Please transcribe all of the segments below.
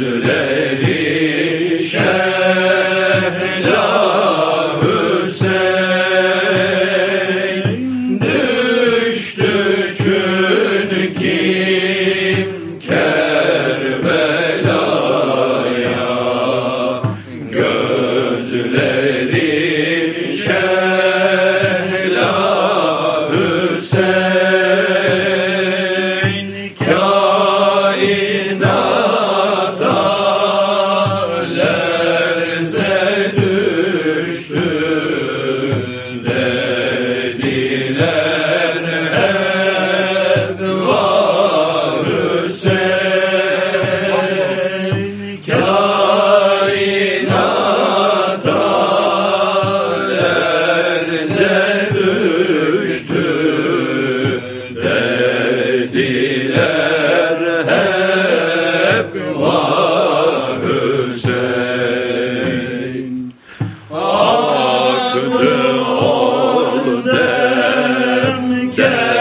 özüle Yeah.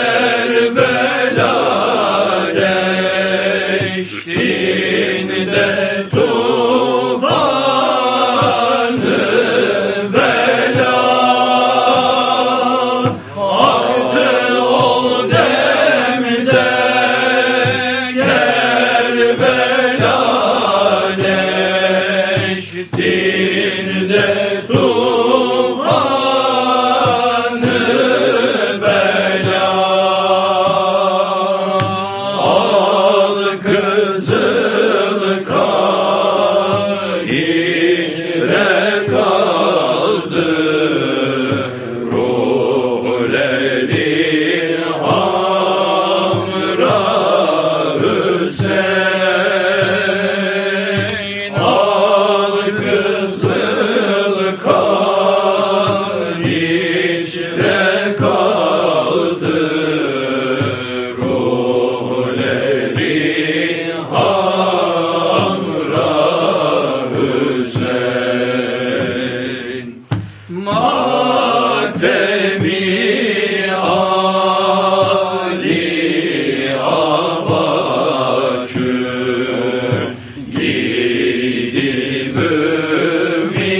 peşre kaldı ruhleri hamra Ali Abaçı gidip müminler